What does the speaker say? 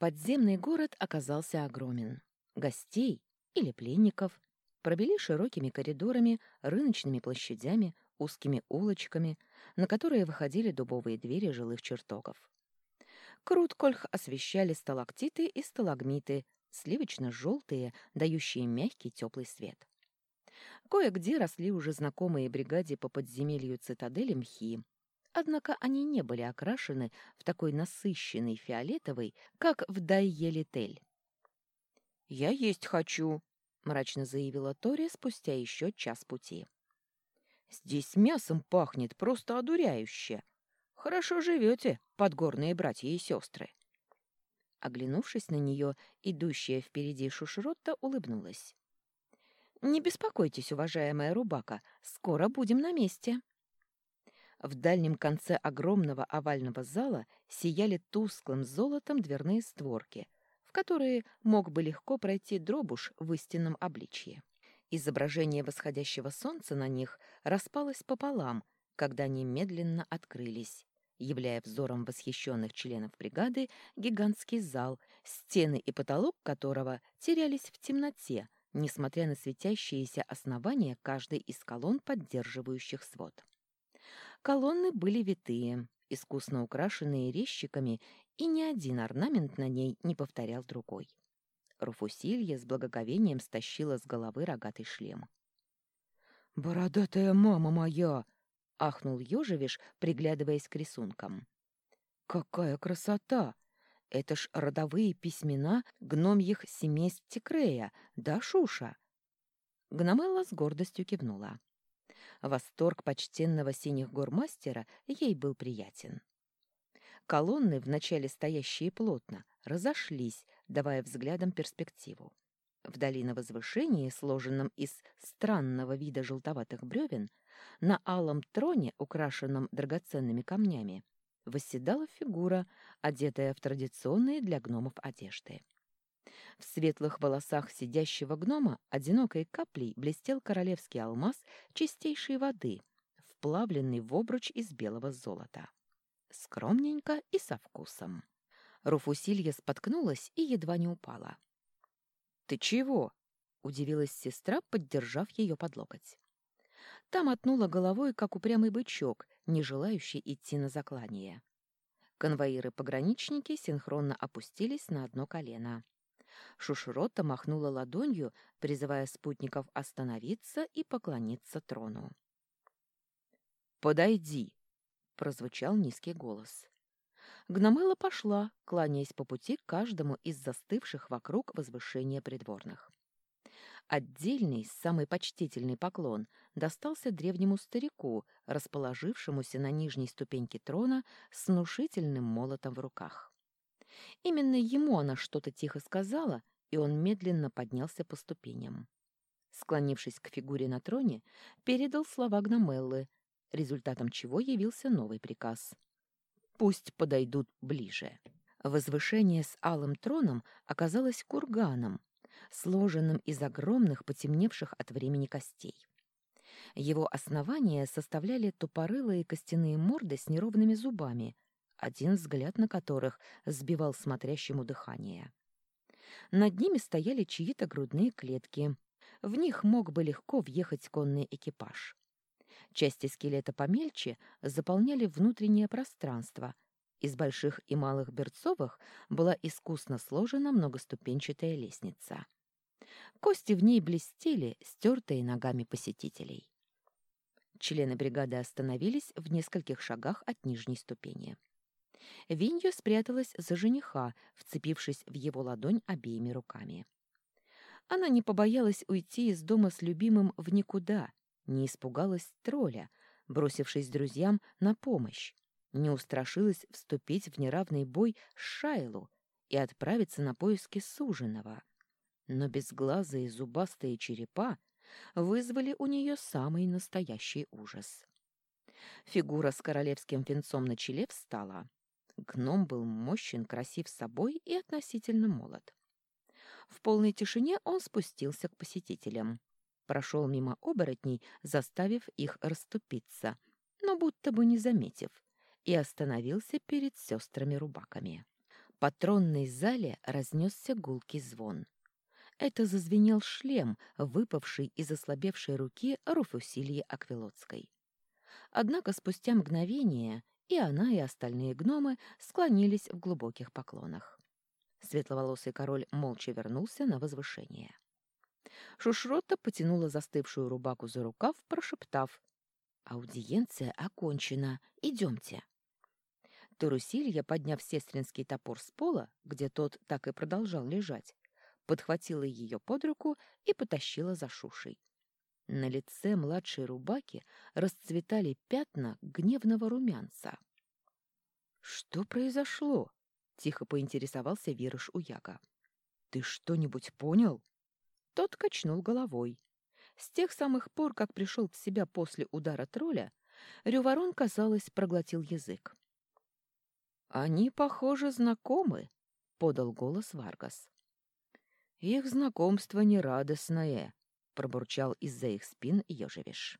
Подземный город оказался огромен. Гостей или пленников пробили широкими коридорами, рыночными площадями, узкими улочками, на которые выходили дубовые двери жилых чертогов. Круткольх освещали сталактиты и сталагмиты, сливочно-желтые, дающие мягкий теплый свет. Кое-где росли уже знакомые бригаде по подземелью цитадели мхи, однако они не были окрашены в такой насыщенный фиолетовый, как в Дайелитель. «Я есть хочу», — мрачно заявила Тори спустя еще час пути. «Здесь мясом пахнет просто одуряюще. Хорошо живете, подгорные братья и сестры». Оглянувшись на нее, идущая впереди Шушротта улыбнулась. «Не беспокойтесь, уважаемая Рубака, скоро будем на месте». В дальнем конце огромного овального зала сияли тусклым золотом дверные створки, в которые мог бы легко пройти дробуш в истинном обличье. Изображение восходящего солнца на них распалось пополам, когда они медленно открылись, являя взором восхищенных членов бригады гигантский зал, стены и потолок которого терялись в темноте, несмотря на светящиеся основания каждой из колонн, поддерживающих свод. Колонны были витые, искусно украшенные резчиками, и ни один орнамент на ней не повторял другой. Руфусилья с благоговением стащила с головы рогатый шлем. «Бородатая мама моя!» — ахнул Ёжевиш, приглядываясь к рисункам. «Какая красота! Это ж родовые письмена гномьих семейств Тикрея, да, Шуша?» Гномелла с гордостью кивнула. Восторг почтенного синих гор мастера ей был приятен. Колонны, вначале стоящие плотно, разошлись, давая взглядам перспективу. Вдали на возвышении, сложенном из странного вида желтоватых бревен, на алом троне, украшенном драгоценными камнями, восседала фигура, одетая в традиционные для гномов одежды. В светлых волосах сидящего гнома одинокой каплей блестел королевский алмаз чистейшей воды, вплавленный в обруч из белого золота. Скромненько и со вкусом. Руфусилья споткнулась и едва не упала. «Ты чего?» — удивилась сестра, поддержав ее под локоть. Там отнула головой, как упрямый бычок, не желающий идти на заклание. Конвоиры-пограничники синхронно опустились на одно колено. Шушрота махнула ладонью, призывая спутников остановиться и поклониться трону. «Подойди!» — прозвучал низкий голос. Гномыла пошла, кланяясь по пути каждому из застывших вокруг возвышения придворных. Отдельный, самый почтительный поклон достался древнему старику, расположившемуся на нижней ступеньке трона с внушительным молотом в руках. Именно ему она что-то тихо сказала, и он медленно поднялся по ступеням. Склонившись к фигуре на троне, передал слова Гномеллы, результатом чего явился новый приказ. «Пусть подойдут ближе». Возвышение с алым троном оказалось курганом, сложенным из огромных потемневших от времени костей. Его основание составляли тупорылые костяные морды с неровными зубами, один взгляд на которых сбивал смотрящему дыхание. Над ними стояли чьи-то грудные клетки. В них мог бы легко въехать конный экипаж. Части скелета помельче заполняли внутреннее пространство. Из больших и малых берцовых была искусно сложена многоступенчатая лестница. Кости в ней блестели, стертые ногами посетителей. Члены бригады остановились в нескольких шагах от нижней ступени. Винья спряталась за жениха, вцепившись в его ладонь обеими руками. Она не побоялась уйти из дома с любимым в никуда, не испугалась тролля, бросившись друзьям на помощь, не устрашилась вступить в неравный бой с Шайлу и отправиться на поиски суженого. Но безглазые зубастые черепа вызвали у нее самый настоящий ужас. Фигура с королевским венцом на челе встала. Гном был мощен, красив собой и относительно молод. В полной тишине он спустился к посетителям. Прошел мимо оборотней, заставив их расступиться, но будто бы не заметив, и остановился перед сестрами-рубаками. По тронной зале разнесся гулкий звон. Это зазвенел шлем, выпавший из ослабевшей руки Руфусильи Аквилотской. Однако спустя мгновение и она, и остальные гномы склонились в глубоких поклонах. Светловолосый король молча вернулся на возвышение. Шушрота потянула застывшую рубаку за рукав, прошептав «Аудиенция окончена. Идемте». Турусилья, подняв сестринский топор с пола, где тот так и продолжал лежать, подхватила ее под руку и потащила за Шушей. На лице младшей рубаки расцветали пятна гневного румянца. «Что произошло?» — тихо поинтересовался Вирыш у Яга. «Ты что-нибудь понял?» Тот качнул головой. С тех самых пор, как пришел в себя после удара тролля, Рюворон, казалось, проглотил язык. «Они, похоже, знакомы», — подал голос Варгас. «Их знакомство нерадостное», — пробурчал из-за их спин Ежевиш.